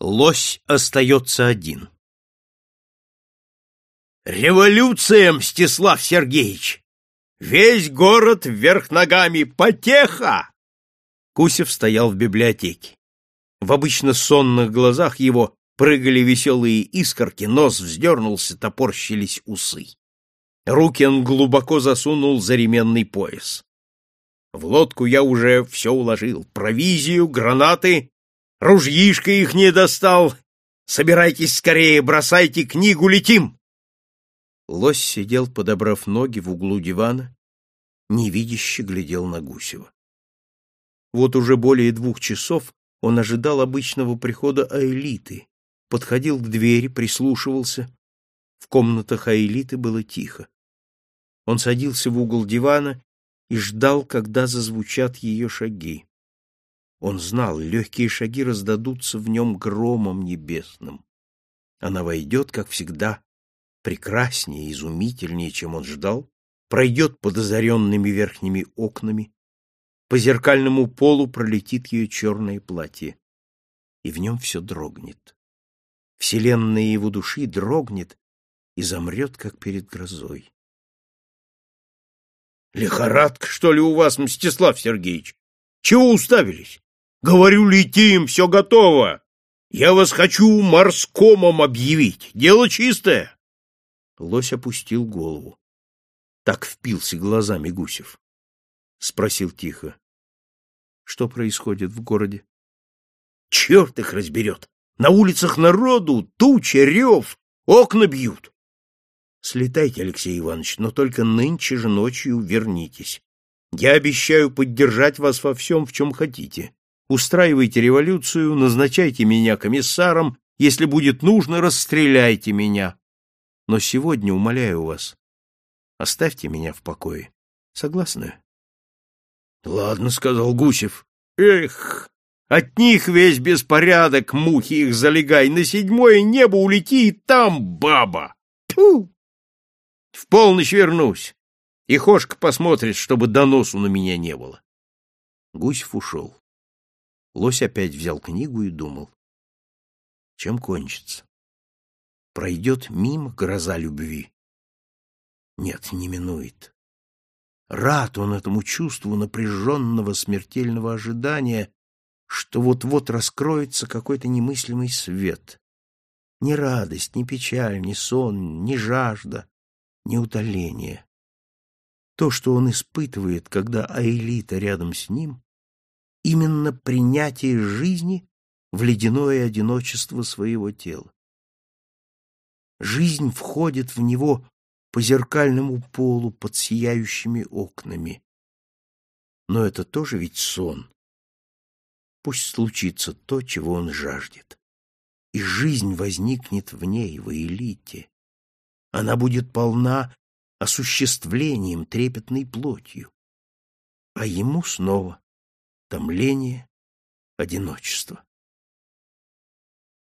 Лось остается один. Революция, Мстислав Сергеевич! Весь город вверх ногами! Потеха! Кусев стоял в библиотеке. В обычно сонных глазах его прыгали веселые искорки, нос вздернулся, топорщились усы. Руки он глубоко засунул за ременный пояс. В лодку я уже все уложил. Провизию, гранаты, ружьишко их не достал. Собирайтесь скорее, бросайте книгу, летим! Лось сидел, подобрав ноги в углу дивана, невидяще глядел на Гусева. Вот уже более двух часов он ожидал обычного прихода Аэлиты, подходил к двери, прислушивался. В комнатах Аэлиты было тихо. Он садился в угол дивана и ждал, когда зазвучат ее шаги. Он знал, легкие шаги раздадутся в нем громом небесным. Она войдет, как всегда, прекраснее, изумительнее, чем он ждал, пройдет под озаренными верхними окнами, по зеркальному полу пролетит ее черное платье, и в нем все дрогнет. Вселенная его души дрогнет и замрет, как перед грозой. Лихорадка, что ли, у вас, Мстислав Сергеевич? Чего уставились? Говорю, летим, все готово. Я вас хочу морскомом объявить. Дело чистое. Лось опустил голову. Так впился глазами Гусев. Спросил тихо. Что происходит в городе? Черт их разберет. На улицах народу, туча, рев, окна бьют. Слетайте, Алексей Иванович, но только нынче же ночью вернитесь. Я обещаю поддержать вас во всем, в чем хотите. Устраивайте революцию, назначайте меня комиссаром, если будет нужно, расстреляйте меня. Но сегодня, умоляю вас, оставьте меня в покое. Согласны? — Ладно, — сказал Гусев. — Эх, от них весь беспорядок, мухи их залегай, на седьмое небо улети, и там баба. Тьфу! В полночь вернусь, и Хошка посмотрит, чтобы доносу на меня не было. Гусев ушел. Лось опять взял книгу и думал. Чем кончится? Пройдет мимо гроза любви? Нет, не минует. Рад он этому чувству напряженного смертельного ожидания, что вот-вот раскроется какой-то немыслимый свет. Ни радость, ни печаль, ни сон, ни жажда, неутоление. То, что он испытывает, когда Аэлита рядом с ним, именно принятие жизни в ледяное одиночество своего тела. Жизнь входит в него по зеркальному полу под сияющими окнами. Но это тоже ведь сон. Пусть случится то, чего он жаждет, и жизнь возникнет в ней, в элите. Она будет полна осуществлением, трепетной плотью. А ему снова томление, одиночество.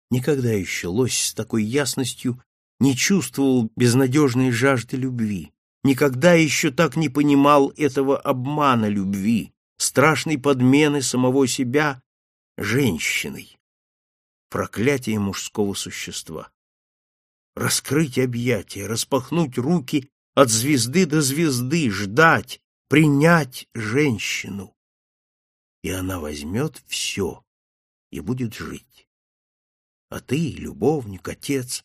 Никогда еще лось с такой ясностью не чувствовал безнадежной жажды любви, никогда еще так не понимал этого обмана любви, страшной подмены самого себя женщиной, проклятие мужского существа раскрыть объятия, распахнуть руки от звезды до звезды, ждать, принять женщину. И она возьмет все и будет жить. А ты, любовник, отец,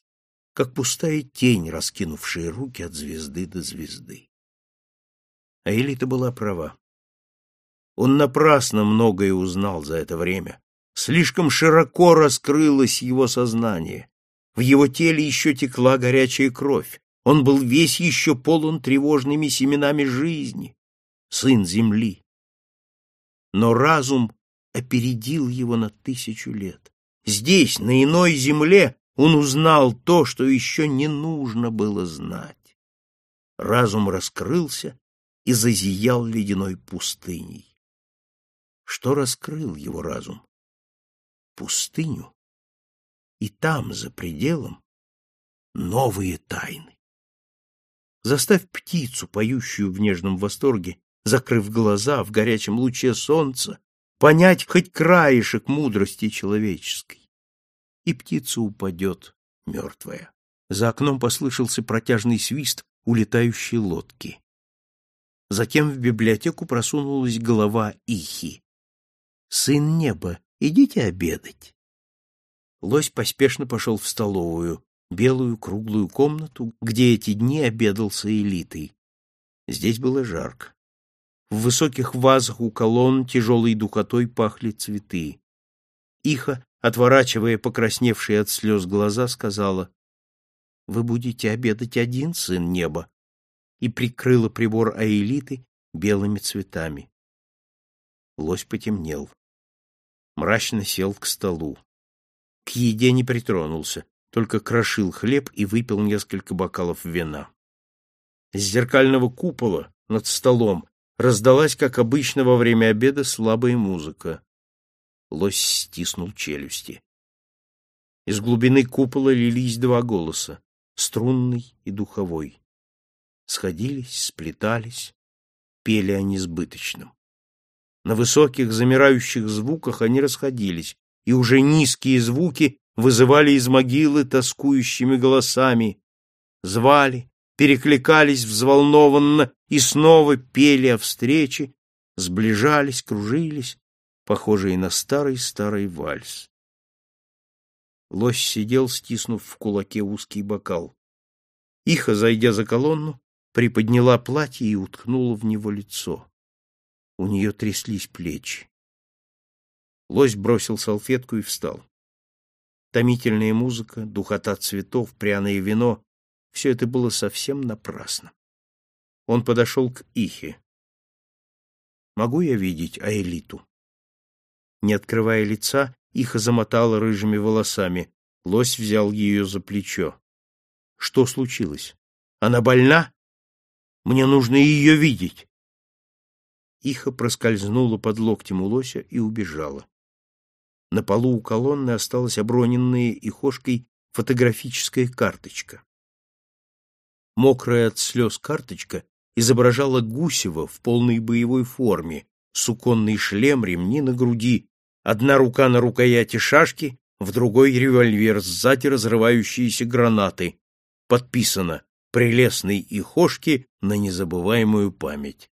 как пустая тень, раскинувшая руки от звезды до звезды. А Элита была права. Он напрасно многое узнал за это время. Слишком широко раскрылось его сознание. В его теле еще текла горячая кровь. Он был весь еще полон тревожными семенами жизни, сын земли. Но разум опередил его на тысячу лет. Здесь, на иной земле, он узнал то, что еще не нужно было знать. Разум раскрылся и зазиял ледяной пустыней. Что раскрыл его разум? Пустыню и там, за пределом, новые тайны. Заставь птицу, поющую в нежном восторге, закрыв глаза в горячем луче солнца, понять хоть краешек мудрости человеческой. и птица упадет мертвая. За окном послышался протяжный свист улетающей лодки. Затем в библиотеку просунулась голова Ихи. «Сын неба, идите обедать». Лось поспешно пошел в столовую, белую круглую комнату, где эти дни обедал с элитой. Здесь было жарко. В высоких вазах у колонн тяжелой духотой пахли цветы. Иха, отворачивая покрасневшие от слез глаза, сказала, «Вы будете обедать один, сын неба», и прикрыла прибор аэлиты белыми цветами. Лось потемнел. Мрачно сел к столу. К еде не притронулся, только крошил хлеб и выпил несколько бокалов вина. С зеркального купола над столом раздалась, как обычно во время обеда, слабая музыка. Лось стиснул челюсти. Из глубины купола лились два голоса — струнный и духовой. Сходились, сплетались, пели о несбыточном. На высоких замирающих звуках они расходились, и уже низкие звуки вызывали из могилы тоскующими голосами, звали, перекликались взволнованно и снова пели о встрече, сближались, кружились, похожие на старый-старый вальс. Лось сидел, стиснув в кулаке узкий бокал. Иха, зайдя за колонну, приподняла платье и уткнула в него лицо. У нее тряслись плечи. Лось бросил салфетку и встал. Томительная музыка, духота цветов, пряное вино все это было совсем напрасно. Он подошел к Ихе. «Могу я видеть Аэлиту?» Не открывая лица, Иха замотала рыжими волосами. Лось взял ее за плечо. «Что случилось? Она больна? Мне нужно ее видеть!» Иха проскользнула под локтем у лося и убежала. На полу у колонны осталась оброненная ихошкой фотографическая карточка. Мокрая от слез карточка изображала Гусева в полной боевой форме, суконный шлем, ремни на груди, одна рука на рукояти шашки, в другой револьвер сзади разрывающиеся гранаты. Подписано «Прелестной Ихошки на незабываемую память».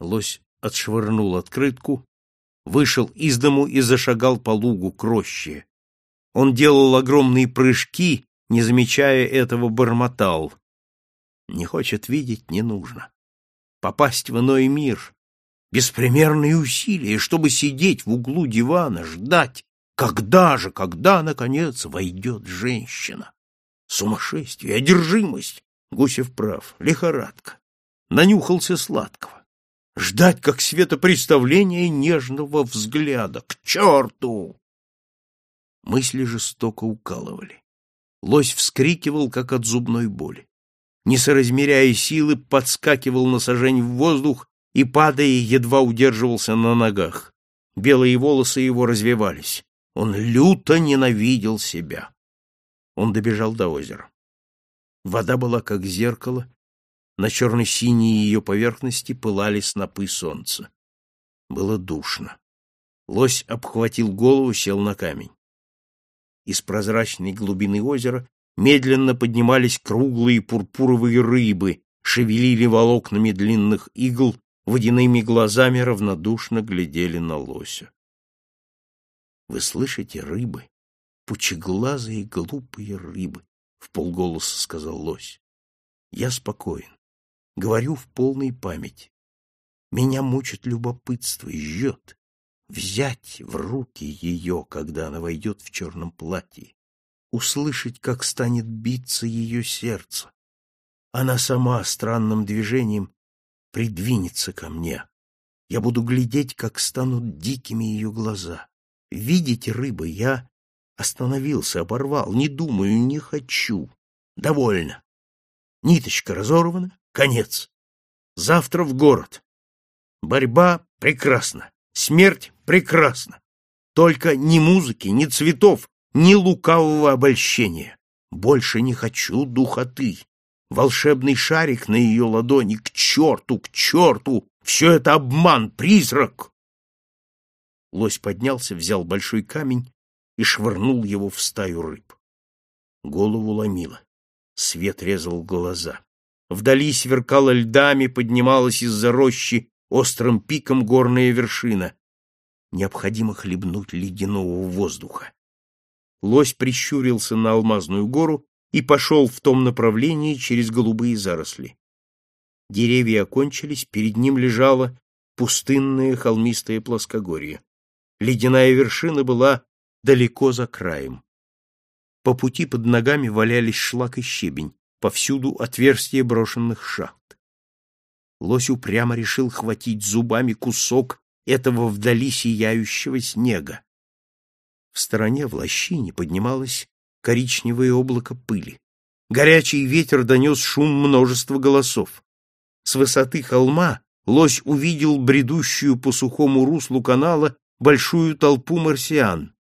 Лось отшвырнул открытку, вышел из дому и зашагал по лугу к роще. Он делал огромные прыжки, не замечая этого бормотал. Не хочет видеть, не нужно. Попасть в иной мир — беспримерные усилия, чтобы сидеть в углу дивана, ждать, когда же, когда, наконец, войдет женщина. Сумасшествие, одержимость. Гусев прав, лихорадка. Нанюхался сладкого. Ждать, как светопреставления нежного взгляда. К черту! Мысли жестоко укалывали. Лось вскрикивал, как от зубной боли не соразмеряя силы, подскакивал на сажень в воздух и, падая, едва удерживался на ногах. Белые волосы его развивались. Он люто ненавидел себя. Он добежал до озера. Вода была как зеркало, на черно-синей ее поверхности пылали снопы солнца. Было душно. Лось обхватил голову, сел на камень. Из прозрачной глубины озера медленно поднимались круглые пурпуровые рыбы, шевелили волокнами длинных игл, водяными глазами равнодушно глядели на лося. Вы слышите, рыбы? Пучеглазые глупые рыбы, в полголоса сказал лось. Я спокоен. Говорю в полной памяти. Меня мучит любопытство и жжет. Взять в руки ее, когда она войдет в черном платье, услышать, как станет биться ее сердце. Она сама странным движением придвинется ко мне. Я буду глядеть, как станут дикими ее глаза. Видите, рыбы, я остановился, оборвал, не думаю, не хочу. Довольно. Ниточка разорвана, конец. Завтра в город. Борьба прекрасна, смерть прекрасна. Только ни музыки, ни цветов, ни лукавого обольщения. Больше не хочу духоты. Волшебный шарик на ее ладони к черту, к черту! Все это обман, призрак! Лось поднялся, взял большой камень и швырнул его в стаю рыб. Голову ломило. Свет резал глаза. Вдали сверкала льдами, поднималась из-за рощи острым пиком горная вершина. Необходимо хлебнуть ледяного воздуха. Лось прищурился на алмазную гору и пошел в том направлении через голубые заросли. Деревья окончились, перед ним лежало пустынное холмистое плоскогорье. Ледяная вершина была далеко за краем. По пути под ногами валялись шлак и щебень, повсюду отверстия брошенных шахт. Лось упрямо решил хватить зубами кусок этого вдали сияющего снега. В стороне в лощине поднималось коричневое облако пыли. Горячий ветер донес шум множества голосов. С высоты холма лось увидел бредущую по сухому руслу канала большую толпу марсиан.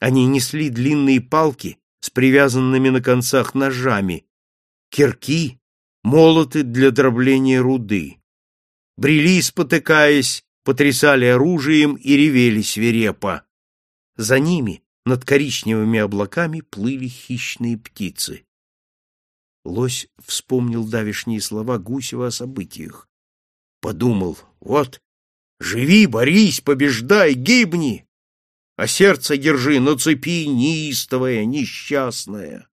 Они несли длинные палки с привязанными на концах ножами, кирки, молоты для дробления руды. Брели, спотыкаясь, потрясали оружием и ревели свирепо. За ними, над коричневыми облаками, плыли хищные птицы. Лось вспомнил давишние слова Гусева о событиях. Подумал, вот, живи, борись, побеждай, гибни, а сердце держи на цепи неистовое, несчастное.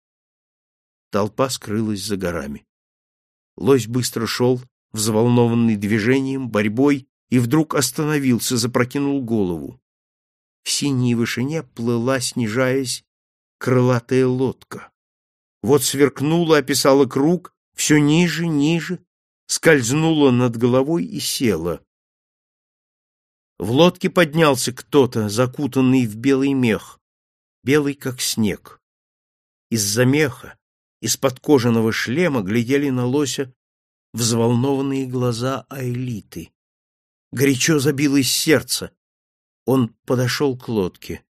Толпа скрылась за горами. Лось быстро шел, взволнованный движением, борьбой, и вдруг остановился, запрокинул голову. В синей вышине плыла, снижаясь, крылатая лодка. Вот сверкнула, описала круг, все ниже, ниже, скользнула над головой и села. В лодке поднялся кто-то, закутанный в белый мех, белый как снег. Из-за меха, из-под кожаного шлема глядели на лося взволнованные глаза Айлиты. Горячо забилось сердце. Он подошел к лодке.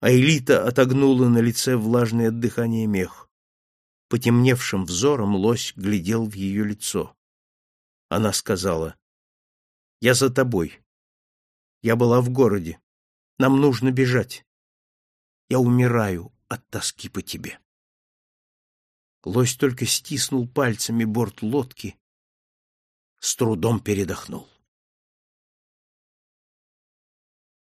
Айлита отогнула на лице влажное от дыхания мех. Потемневшим взором лось глядел в ее лицо. Она сказала, «Я за тобой. Я была в городе. Нам нужно бежать. Я умираю от тоски по тебе». Лось только стиснул пальцами борт лодки, с трудом передохнул.